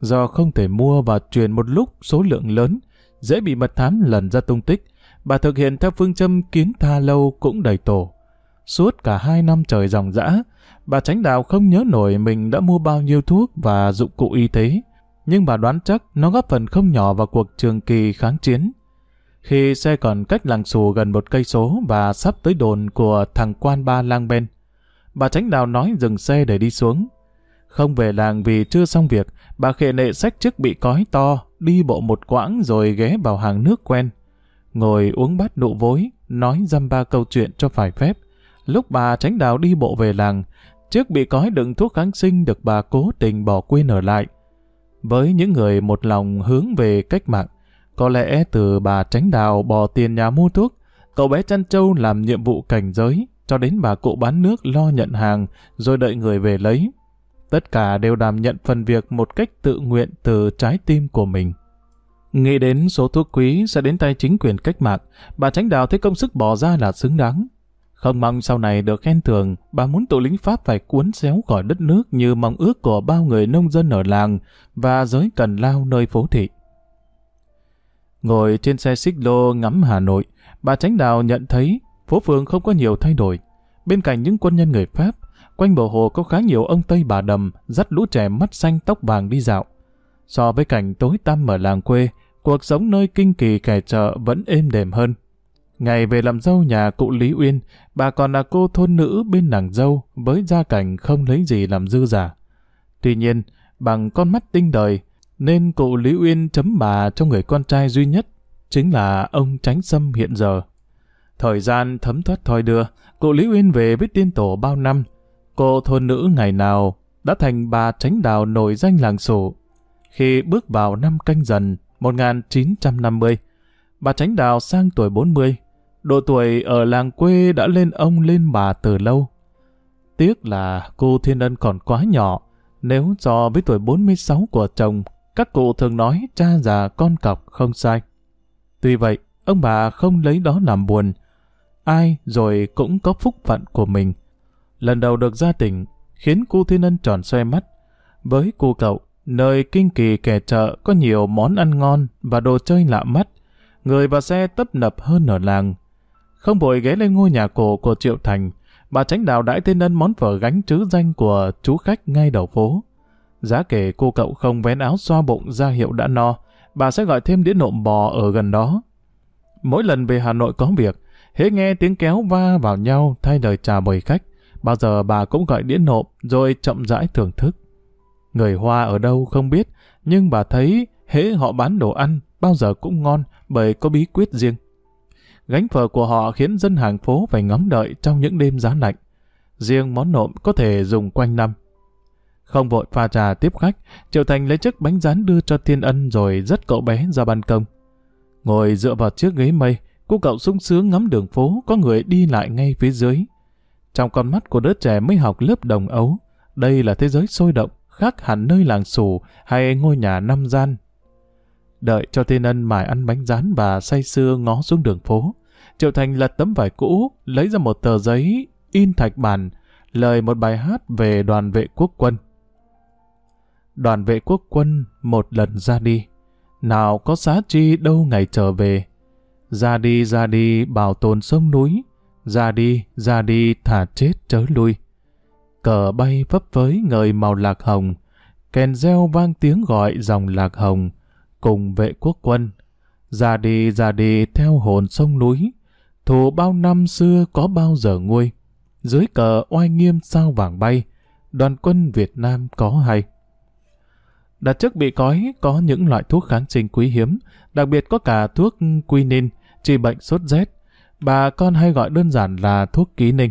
do không thể mua và truyền một lúc số lượng lớn, dễ bị mật thám lần ra tung tích, bà thực hiện theo phương châm kiến tha lâu cũng đầy tổ. Suốt cả hai năm trời dòng dã, bà tránh đạo không nhớ nổi mình đã mua bao nhiêu thuốc và dụng cụ y tế, nhưng bà đoán chắc nó góp phần không nhỏ vào cuộc trường kỳ kháng chiến. Khi xe còn cách làng xù gần một cây số và sắp tới đồn của thằng quan ba lang bên, bà tránh đào nói dừng xe để đi xuống. Không về làng vì chưa xong việc, bà khệ nệ sách chiếc bị cói to, đi bộ một quãng rồi ghé vào hàng nước quen. Ngồi uống bát nụ vối, nói dăm ba câu chuyện cho phải phép. Lúc bà tránh đào đi bộ về làng, chiếc bị cói đựng thuốc kháng sinh được bà cố tình bỏ quên ở lại. Với những người một lòng hướng về cách mạng, có lẽ từ bà tránh đào bỏ tiền nhà mua thuốc, cậu bé chăn trâu làm nhiệm vụ cảnh giới, cho đến bà cụ bán nước lo nhận hàng rồi đợi người về lấy. Tất cả đều đảm nhận phần việc một cách tự nguyện từ trái tim của mình. Nghĩ đến số thuốc quý sẽ đến tay chính quyền cách mạng, bà Tránh Đào thấy công sức bỏ ra là xứng đáng. Không mong sau này được khen thưởng, bà muốn tổ lính Pháp phải cuốn xéo khỏi đất nước như mong ước của bao người nông dân ở làng và giới cần lao nơi phố thị. Ngồi trên xe xích lô ngắm Hà Nội, bà Tránh Đào nhận thấy phố phường không có nhiều thay đổi. Bên cạnh những quân nhân người Pháp, quanh bờ hồ có khá nhiều ông Tây bà đầm dắt lũ trẻ mắt xanh tóc vàng đi dạo. So với cảnh tối tăm ở làng quê, cuộc sống nơi kinh kỳ kẻ chợ vẫn êm đềm hơn. Ngày về làm dâu nhà cụ Lý Uyên, bà còn là cô thôn nữ bên nàng dâu với gia cảnh không lấy gì làm dư giả. Tuy nhiên, bằng con mắt tinh đời, nên cụ Lý Uyên chấm bà cho người con trai duy nhất, chính là ông Tránh Sâm hiện giờ. Thời gian thấm thoát thoi đưa, cụ Lý Uyên về với tiên tổ bao năm, cô thôn nữ ngày nào đã thành bà Tránh Đào nổi danh làng sổ. Khi bước vào năm canh dần 1950, bà Tránh Đào sang tuổi 40, độ tuổi ở làng quê đã lên ông lên bà từ lâu. Tiếc là cô Thiên Ân còn quá nhỏ, nếu so với tuổi 46 của chồng, các cụ thường nói cha già con cọc không sai. Tuy vậy, ông bà không lấy đó làm buồn. Ai rồi cũng có phúc phận của mình. Lần đầu được gia tỉnh, khiến cô Thiên Ân tròn xoe mắt. Với cô cậu, nơi kinh kỳ kẻ chợ có nhiều món ăn ngon và đồ chơi lạ mắt. Người và xe tấp nập hơn ở làng. Không vội ghé lên ngôi nhà cổ của Triệu Thành, bà tránh đào đãi tên ân món phở gánh chữ danh của chú khách ngay đầu phố. Giá kể cô cậu không vén áo xoa bụng ra hiệu đã no, bà sẽ gọi thêm đĩa nộm bò ở gần đó. Mỗi lần về Hà Nội có việc, hễ nghe tiếng kéo va vào nhau thay lời chào mời khách, bao giờ bà cũng gọi đĩa nộm rồi chậm rãi thưởng thức. Người Hoa ở đâu không biết, nhưng bà thấy hễ họ bán đồ ăn bao giờ cũng ngon bởi có bí quyết riêng. Gánh phở của họ khiến dân hàng phố phải ngóng đợi trong những đêm giá lạnh. Riêng món nộm có thể dùng quanh năm. Không vội pha trà tiếp khách, Triệu Thành lấy chiếc bánh rán đưa cho Thiên Ân rồi dắt cậu bé ra ban công. Ngồi dựa vào chiếc ghế mây, cô cậu sung sướng ngắm đường phố có người đi lại ngay phía dưới. Trong con mắt của đứa trẻ mới học lớp đồng ấu, đây là thế giới sôi động, khác hẳn nơi làng xù hay ngôi nhà năm gian. Đợi cho Thiên Ân mải ăn bánh rán và say sưa ngó xuống đường phố. Triệu Thành lật tấm vải cũ, lấy ra một tờ giấy, in thạch bản, lời một bài hát về đoàn vệ quốc quân. Đoàn vệ quốc quân một lần ra đi, nào có xá chi đâu ngày trở về. Ra đi ra đi bảo tồn sông núi, ra đi ra đi thả chết chớ lui. Cờ bay phấp phới ngời màu lạc hồng, kèn reo vang tiếng gọi dòng lạc hồng, cùng vệ quốc quân. Ra đi ra đi theo hồn sông núi, thù bao năm xưa có bao giờ nguôi. Dưới cờ oai nghiêm sao vàng bay, đoàn quân Việt Nam có hay. Đặt trước bị cói có những loại thuốc kháng sinh quý hiếm, đặc biệt có cả thuốc quinin, trị bệnh sốt rét. Bà con hay gọi đơn giản là thuốc ký ninh.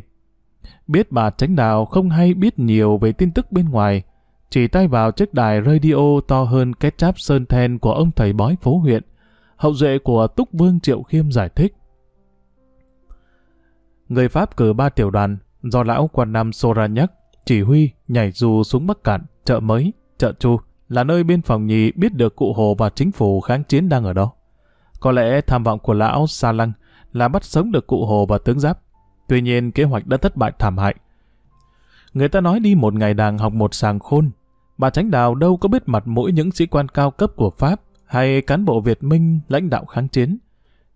Biết bà tránh đào không hay biết nhiều về tin tức bên ngoài, chỉ tay vào chiếc đài radio to hơn cái cháp sơn then của ông thầy bói phố huyện, hậu duệ của Túc Vương Triệu Khiêm giải thích. Người Pháp cử ba tiểu đoàn do lão quan nam Soranyak chỉ huy nhảy dù xuống Bắc Cạn, chợ mới, chợ Chu, là nơi biên phòng nhì biết được cụ Hồ và chính phủ kháng chiến đang ở đó. Có lẽ tham vọng của lão Sa Lăng là bắt sống được cụ Hồ và tướng Giáp. Tuy nhiên kế hoạch đã thất bại thảm hại. Người ta nói đi một ngày đàng học một sàng khôn. Bà Tránh Đào đâu có biết mặt mũi những sĩ quan cao cấp của Pháp hay cán bộ Việt Minh lãnh đạo kháng chiến.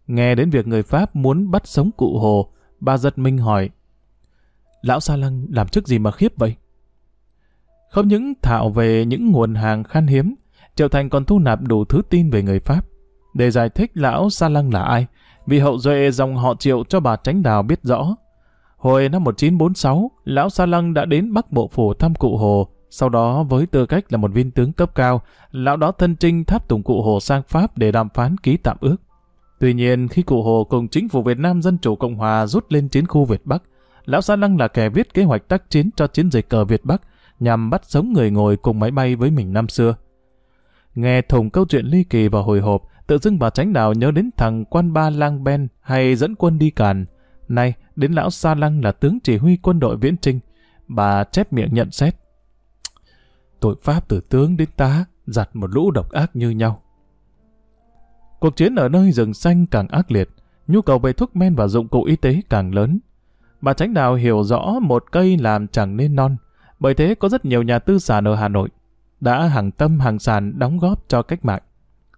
Nghe đến việc người Pháp muốn bắt sống cụ Hồ, bà giật mình hỏi Lão Sa Lăng làm chức gì mà khiếp vậy? Không những thạo về những nguồn hàng khan hiếm, Triệu Thành còn thu nạp đủ thứ tin về người Pháp. Để giải thích lão Sa Lăng là ai, vì hậu duệ dòng họ Triệu cho bà Tránh Đào biết rõ. Hồi năm 1946, lão Sa Lăng đã đến Bắc Bộ Phủ thăm cụ Hồ, sau đó với tư cách là một viên tướng cấp cao, lão đó thân trinh tháp tùng cụ Hồ sang Pháp để đàm phán ký tạm ước. Tuy nhiên, khi cụ Hồ cùng chính phủ Việt Nam Dân Chủ Cộng Hòa rút lên chiến khu Việt Bắc, lão Sa Lăng là kẻ viết kế hoạch tác chiến cho chiến dịch cờ Việt Bắc, nhằm bắt sống người ngồi cùng máy bay với mình năm xưa. Nghe thùng câu chuyện ly kỳ và hồi hộp, tự dưng bà tránh đào nhớ đến thằng quan ba lang ben hay dẫn quân đi càn. Nay, đến lão Sa Lăng là tướng chỉ huy quân đội viễn trinh. Bà chép miệng nhận xét. Tội pháp từ tướng đến tá, giặt một lũ độc ác như nhau. Cuộc chiến ở nơi rừng xanh càng ác liệt, nhu cầu về thuốc men và dụng cụ y tế càng lớn. Bà Tránh Đào hiểu rõ một cây làm chẳng nên non, bởi thế có rất nhiều nhà tư sản ở Hà Nội đã hàng tâm hàng sàn đóng góp cho cách mạng.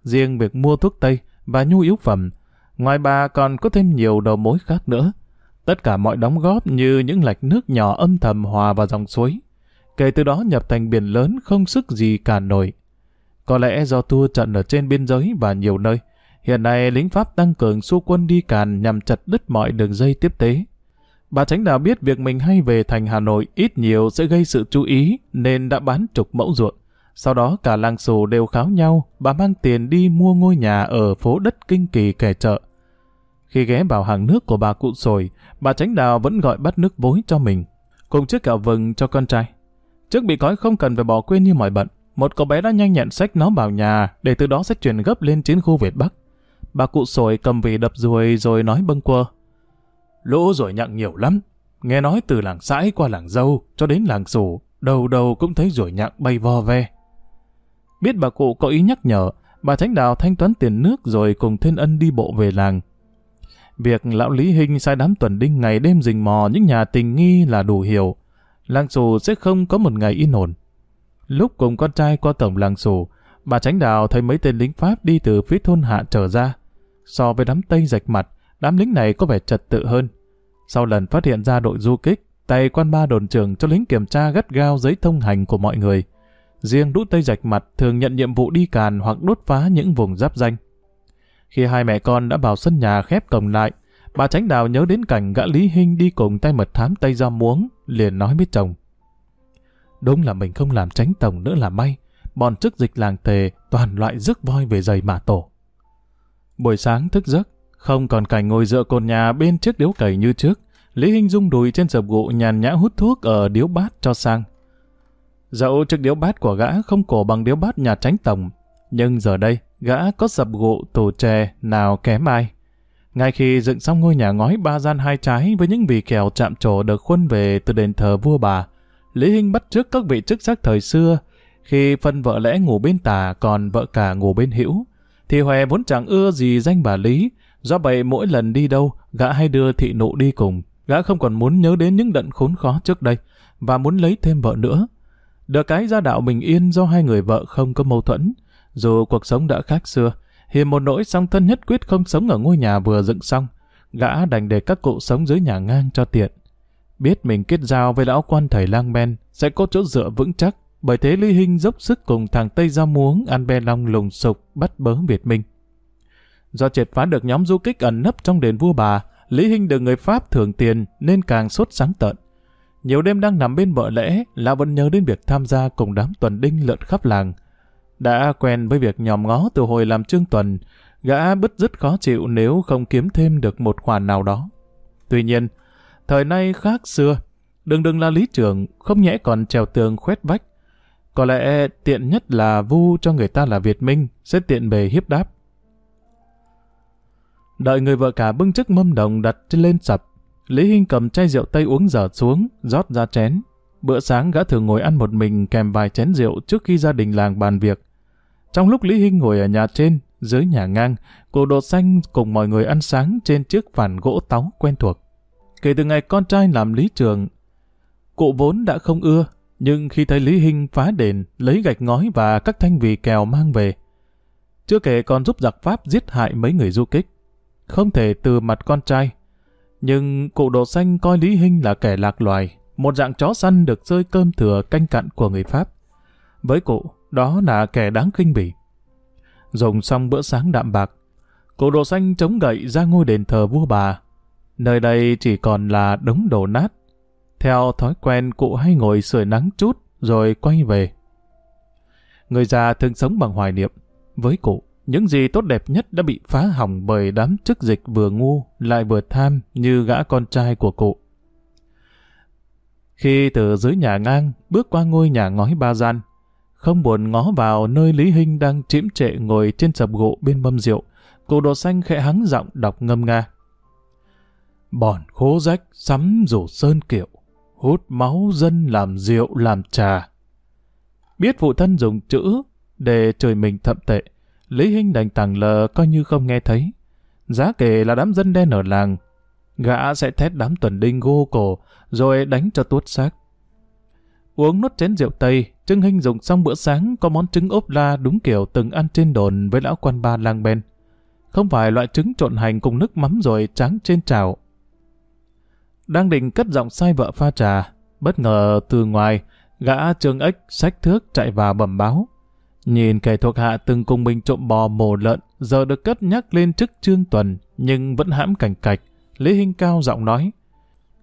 Riêng việc mua thuốc Tây và nhu yếu phẩm, ngoài bà còn có thêm nhiều đầu mối khác nữa. Tất cả mọi đóng góp như những lạch nước nhỏ âm thầm hòa vào dòng suối. Kể từ đó nhập thành biển lớn không sức gì cả nổi. Có lẽ do thua trận ở trên biên giới và nhiều nơi, hiện nay lính Pháp tăng cường xu quân đi càn nhằm chặt đứt mọi đường dây tiếp tế. Bà Tránh Đào biết việc mình hay về thành Hà Nội ít nhiều sẽ gây sự chú ý nên đã bán trục mẫu ruộng. Sau đó cả làng xù đều kháo nhau, bà mang tiền đi mua ngôi nhà ở phố đất kinh kỳ kẻ chợ. Khi ghé vào hàng nước của bà cụ sồi, bà Tránh Đào vẫn gọi bắt nước vối cho mình, cùng chiếc kẹo vừng cho con trai. Trước bị cói không cần phải bỏ quên như mọi bận, một cậu bé đã nhanh nhận sách nó vào nhà để từ đó sẽ chuyển gấp lên chiến khu Việt Bắc. Bà cụ sồi cầm vị đập ruồi rồi nói bâng quơ. Lỗ rồi nhặng nhiều lắm. Nghe nói từ làng sãi qua làng dâu cho đến làng sủ, đầu đầu cũng thấy rồi nhặng bay vo ve. Biết bà cụ có ý nhắc nhở, bà Thánh Đào thanh toán tiền nước rồi cùng Thiên Ân đi bộ về làng. Việc lão Lý Hinh sai đám tuần đinh ngày đêm rình mò những nhà tình nghi là đủ hiểu. Làng xù sẽ không có một ngày yên ổn. Lúc cùng con trai qua cổng làng xù, bà Tránh Đào thấy mấy tên lính Pháp đi từ phía thôn hạ trở ra. So với đám Tây rạch mặt, đám lính này có vẻ trật tự hơn. Sau lần phát hiện ra đội du kích, tay quan ba đồn trưởng cho lính kiểm tra gắt gao giấy thông hành của mọi người. Riêng đũ Tây Rạch Mặt thường nhận nhiệm vụ đi càn hoặc đốt phá những vùng giáp danh. Khi hai mẹ con đã vào sân nhà khép cổng lại, bà Tránh Đào nhớ đến cảnh gã Lý Hinh đi cùng tay mật thám Tây ra muống, liền nói với chồng. Đúng là mình không làm tránh tổng nữa là may, bọn chức dịch làng tề toàn loại rước voi về giày mà tổ. Buổi sáng thức giấc, không còn cảnh ngồi dựa cột nhà bên chiếc điếu cày như trước, Lý Hinh rung đùi trên sập gụ nhàn nhã hút thuốc ở điếu bát cho sang. Dẫu chiếc điếu bát của gã không cổ bằng điếu bát nhà tránh tổng, nhưng giờ đây gã có sập gụ tủ chè nào kém ai. Ngay khi dựng xong ngôi nhà ngói ba gian hai trái với những vị kèo chạm trổ được khuân về từ đền thờ vua bà, Lý Hinh bắt trước các vị chức sắc thời xưa, khi phân vợ lẽ ngủ bên tà còn vợ cả ngủ bên hữu, thì Hòe vốn chẳng ưa gì danh bà Lý, do vậy mỗi lần đi đâu, gã hay đưa thị nụ đi cùng, gã không còn muốn nhớ đến những đận khốn khó trước đây, và muốn lấy thêm vợ nữa. Được cái gia đạo bình yên do hai người vợ không có mâu thuẫn. Dù cuộc sống đã khác xưa, hiềm một nỗi song thân nhất quyết không sống ở ngôi nhà vừa dựng xong. Gã đành để các cụ sống dưới nhà ngang cho tiện. Biết mình kết giao với lão quan thầy lang men sẽ có chỗ dựa vững chắc, bởi thế Lý Hinh dốc sức cùng thằng Tây ra Muống ăn be long lùng sục bắt bớ Việt Minh. Do triệt phá được nhóm du kích ẩn nấp trong đền vua bà, Lý Hinh được người Pháp thưởng tiền nên càng sốt sáng tợn. Nhiều đêm đang nằm bên vợ lẽ, lão vẫn nhớ đến việc tham gia cùng đám tuần đinh lượn khắp làng. Đã quen với việc nhòm ngó từ hồi làm trương tuần, gã bứt rứt khó chịu nếu không kiếm thêm được một khoản nào đó. Tuy nhiên, thời nay khác xưa, đừng đừng là lý trưởng, không nhẽ còn trèo tường khoét vách. Có lẽ tiện nhất là vu cho người ta là Việt Minh, sẽ tiện bề hiếp đáp. Đợi người vợ cả bưng chiếc mâm đồng đặt lên sập, Lý Hinh cầm chai rượu tây uống dở xuống, rót ra chén. Bữa sáng gã thường ngồi ăn một mình kèm vài chén rượu trước khi gia đình làng bàn việc. Trong lúc Lý Hinh ngồi ở nhà trên, dưới nhà ngang, cụ đột xanh cùng mọi người ăn sáng trên chiếc phản gỗ táo quen thuộc. Kể từ ngày con trai làm lý trường, cụ vốn đã không ưa, nhưng khi thấy Lý Hinh phá đền, lấy gạch ngói và các thanh vị kèo mang về, chưa kể còn giúp giặc Pháp giết hại mấy người du kích. Không thể từ mặt con trai, nhưng cụ đồ xanh coi Lý Hinh là kẻ lạc loài, một dạng chó săn được rơi cơm thừa canh cặn của người Pháp. Với cụ, đó là kẻ đáng khinh bỉ. Dùng xong bữa sáng đạm bạc, cụ đồ xanh chống gậy ra ngôi đền thờ vua bà. Nơi đây chỉ còn là đống đổ nát. Theo thói quen cụ hay ngồi sưởi nắng chút rồi quay về. Người già thường sống bằng hoài niệm. Với cụ, những gì tốt đẹp nhất đã bị phá hỏng bởi đám chức dịch vừa ngu lại vừa tham như gã con trai của cụ. Khi từ dưới nhà ngang bước qua ngôi nhà ngói ba gian, không buồn ngó vào nơi Lý Hinh đang chiếm trệ ngồi trên sập gỗ bên mâm rượu, cụ đồ xanh khẽ hắng giọng đọc ngâm nga. Bòn khố rách, sắm rủ sơn kiệu, hút máu dân làm rượu làm trà. Biết phụ thân dùng chữ để trời mình thậm tệ, Lý Hinh đành tàng lờ coi như không nghe thấy. Giá kể là đám dân đen ở làng, gã sẽ thét đám tuần đinh gô cổ, rồi đánh cho tuốt xác. Uống nốt chén rượu Tây, Trương Hinh dùng xong bữa sáng có món trứng ốp la đúng kiểu từng ăn trên đồn với lão quan ba lang ben. Không phải loại trứng trộn hành cùng nước mắm rồi tráng trên chảo. Đang định cất giọng sai vợ pha trà, bất ngờ từ ngoài, gã Trương Ếch sách thước chạy vào bẩm báo. Nhìn kẻ thuộc hạ từng cùng mình trộm bò mổ lợn, giờ được cất nhắc lên chức Trương Tuần, nhưng vẫn hãm cảnh cạch. Lý Hinh cao giọng nói,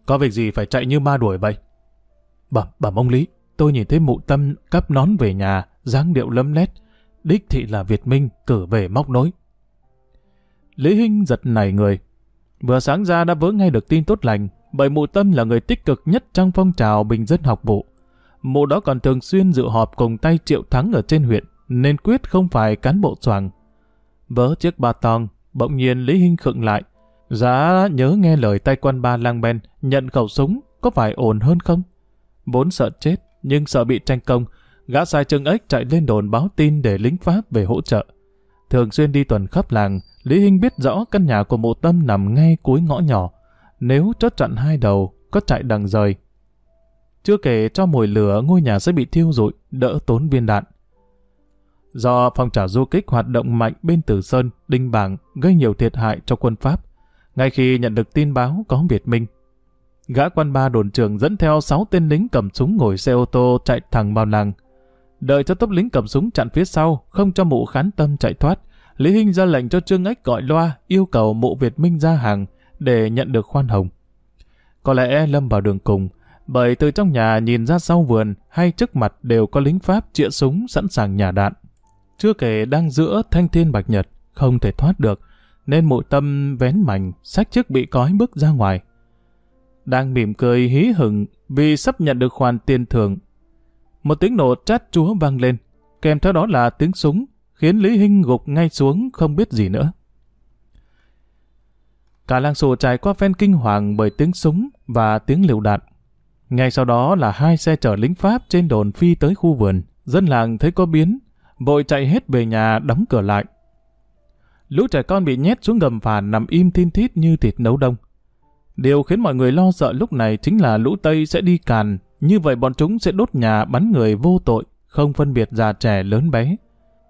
có việc gì phải chạy như ma đuổi vậy? Bẩm, bẩm ông Lý, tôi nhìn thấy mụ tâm cắp nón về nhà, dáng điệu lấm lét, đích thị là Việt Minh cử về móc nối. Lý Hinh giật nảy người. Vừa sáng ra đã vớ ngay được tin tốt lành, bởi mụ tâm là người tích cực nhất trong phong trào bình dân học vụ. Mụ đó còn thường xuyên dự họp cùng tay triệu thắng ở trên huyện, nên quyết không phải cán bộ soàng. Vớ chiếc ba tong, bỗng nhiên Lý Hinh khựng lại. Giá nhớ nghe lời tay quan ba lang ben, nhận khẩu súng, có phải ổn hơn không? Vốn sợ chết, nhưng sợ bị tranh công, gã sai Trương ếch chạy lên đồn báo tin để lính Pháp về hỗ trợ. Thường xuyên đi tuần khắp làng, Lý Hinh biết rõ căn nhà của mộ tâm nằm ngay cuối ngõ nhỏ. Nếu chốt chặn hai đầu, có chạy đằng rời. Chưa kể cho mùi lửa ngôi nhà sẽ bị thiêu rụi, đỡ tốn viên đạn. Do phong trào du kích hoạt động mạnh bên Tử Sơn, Đinh Bảng gây nhiều thiệt hại cho quân Pháp. Ngay khi nhận được tin báo có Việt Minh, Gã quan ba đồn trưởng dẫn theo 6 tên lính cầm súng ngồi xe ô tô chạy thẳng vào làng. Đợi cho tốc lính cầm súng chặn phía sau, không cho mụ khán tâm chạy thoát. Lý Hinh ra lệnh cho Trương Ách gọi loa, yêu cầu mụ Việt Minh ra hàng để nhận được khoan hồng. Có lẽ Lâm vào đường cùng, bởi từ trong nhà nhìn ra sau vườn hay trước mặt đều có lính Pháp chĩa súng sẵn sàng nhả đạn. Chưa kể đang giữa thanh thiên bạch nhật, không thể thoát được, nên mụ tâm vén mảnh, sách chiếc bị cói bước ra ngoài đang mỉm cười hí hửng vì sắp nhận được khoản tiền thưởng. Một tiếng nổ chát chúa vang lên, kèm theo đó là tiếng súng, khiến Lý Hinh gục ngay xuống không biết gì nữa. Cả làng sổ trải qua phen kinh hoàng bởi tiếng súng và tiếng liều đạn. Ngay sau đó là hai xe chở lính Pháp trên đồn phi tới khu vườn. Dân làng thấy có biến, vội chạy hết về nhà đóng cửa lại. Lũ trẻ con bị nhét xuống gầm phản nằm im thiên thít như thịt nấu đông. Điều khiến mọi người lo sợ lúc này chính là lũ Tây sẽ đi càn, như vậy bọn chúng sẽ đốt nhà bắn người vô tội, không phân biệt già trẻ lớn bé.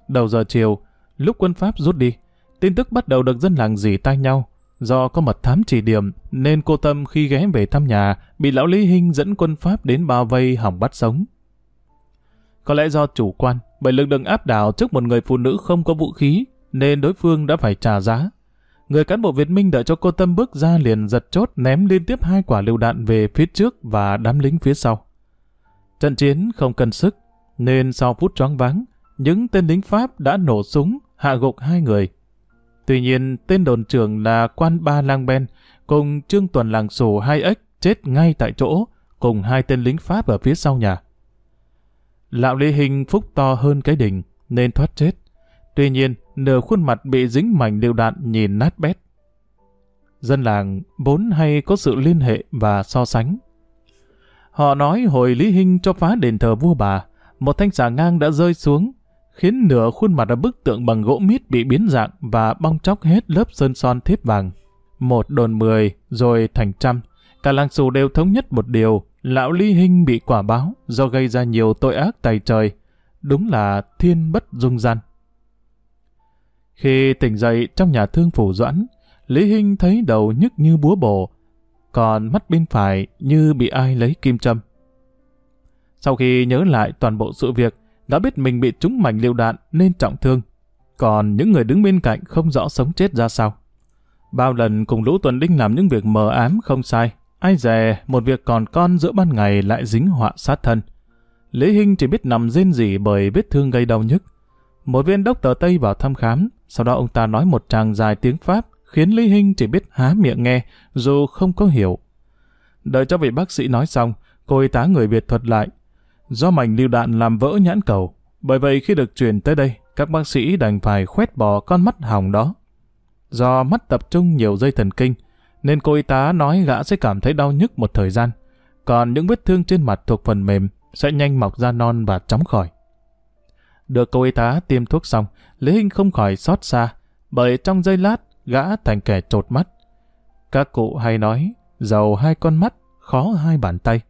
Đầu giờ chiều, lúc quân Pháp rút đi, tin tức bắt đầu được dân làng dì tay nhau. Do có mật thám chỉ điểm, nên cô Tâm khi ghé về thăm nhà, bị lão Lý Hinh dẫn quân Pháp đến bao vây hỏng bắt sống. Có lẽ do chủ quan, bởi lực lượng áp đảo trước một người phụ nữ không có vũ khí, nên đối phương đã phải trả giá. Người cán bộ Việt Minh đợi cho cô Tâm bước ra liền giật chốt ném liên tiếp hai quả lựu đạn về phía trước và đám lính phía sau. Trận chiến không cân sức, nên sau phút choáng váng, những tên lính Pháp đã nổ súng, hạ gục hai người. Tuy nhiên, tên đồn trưởng là quan ba lang ben, cùng trương tuần làng sổ hai ếch chết ngay tại chỗ, cùng hai tên lính Pháp ở phía sau nhà. Lão Lê Hình phúc to hơn cái đỉnh, nên thoát chết. Tuy nhiên, nửa khuôn mặt bị dính mảnh lựu đạn nhìn nát bét. Dân làng vốn hay có sự liên hệ và so sánh. Họ nói hồi Lý Hinh cho phá đền thờ vua bà, một thanh xà ngang đã rơi xuống, khiến nửa khuôn mặt ở bức tượng bằng gỗ mít bị biến dạng và bong chóc hết lớp sơn son thiếp vàng. Một đồn mười, rồi thành trăm. Cả làng xù đều thống nhất một điều, lão Lý Hinh bị quả báo do gây ra nhiều tội ác tày trời. Đúng là thiên bất dung gian. Khi tỉnh dậy trong nhà thương phủ doãn, Lý Hinh thấy đầu nhức như búa bổ, còn mắt bên phải như bị ai lấy kim châm. Sau khi nhớ lại toàn bộ sự việc, đã biết mình bị trúng mảnh liều đạn nên trọng thương, còn những người đứng bên cạnh không rõ sống chết ra sao. Bao lần cùng lũ tuần đinh làm những việc mờ ám không sai, ai dè một việc còn con giữa ban ngày lại dính họa sát thân. Lý Hinh chỉ biết nằm rên rỉ bởi vết thương gây đau nhức. Một viên đốc tờ Tây vào thăm khám, sau đó ông ta nói một tràng dài tiếng Pháp, khiến Lý Hinh chỉ biết há miệng nghe, dù không có hiểu. Đợi cho vị bác sĩ nói xong, cô y tá người Việt thuật lại. Do mảnh lưu đạn làm vỡ nhãn cầu, bởi vậy khi được chuyển tới đây, các bác sĩ đành phải khoét bỏ con mắt hỏng đó. Do mắt tập trung nhiều dây thần kinh, nên cô y tá nói gã sẽ cảm thấy đau nhức một thời gian. Còn những vết thương trên mặt thuộc phần mềm sẽ nhanh mọc ra non và chóng khỏi. Được cô y tá tiêm thuốc xong, Lý Hinh không khỏi xót xa, bởi trong giây lát gã thành kẻ trột mắt. Các cụ hay nói, giàu hai con mắt, khó hai bàn tay.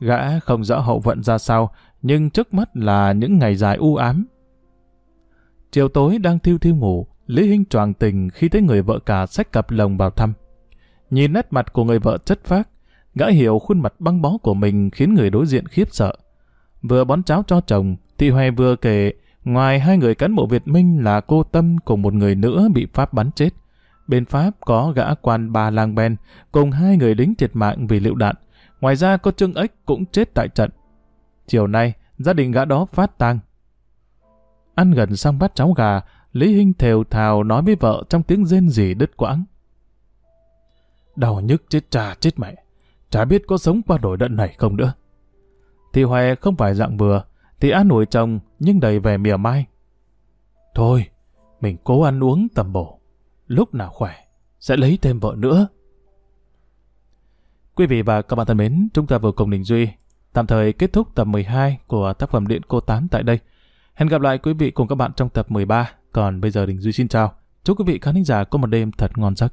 Gã không rõ hậu vận ra sao, nhưng trước mắt là những ngày dài u ám. Chiều tối đang thiêu thiêu ngủ, Lý Hinh choàng tình khi thấy người vợ cả xách cặp lồng vào thăm. Nhìn nét mặt của người vợ chất phác, gã hiểu khuôn mặt băng bó của mình khiến người đối diện khiếp sợ. Vừa bón cháo cho chồng, Thị Hoè vừa kể, ngoài hai người cán bộ Việt Minh là cô Tâm cùng một người nữa bị Pháp bắn chết. Bên Pháp có gã quan bà Lang Ben cùng hai người lính thiệt mạng vì lựu đạn. Ngoài ra có Trương Ếch cũng chết tại trận. Chiều nay, gia đình gã đó phát tang. Ăn gần xong bát cháo gà, Lý Hinh thều thào nói với vợ trong tiếng rên rỉ đứt quãng. Đau nhức chết cha chết mẹ. Chả biết có sống qua nổi đận này không nữa. Thì Hoè không phải dạng vừa, thì an ủi chồng nhưng đầy vẻ mỉa mai. Thôi, mình cố ăn uống tầm bổ. Lúc nào khỏe, sẽ lấy thêm vợ nữa. Quý vị và các bạn thân mến, chúng ta vừa cùng Đình Duy tạm thời kết thúc tập 12 của tác phẩm Điện Cô Tám tại đây. Hẹn gặp lại quý vị cùng các bạn trong tập 13. Còn bây giờ Đình Duy xin chào. Chúc quý vị khán giả có một đêm thật ngon giấc.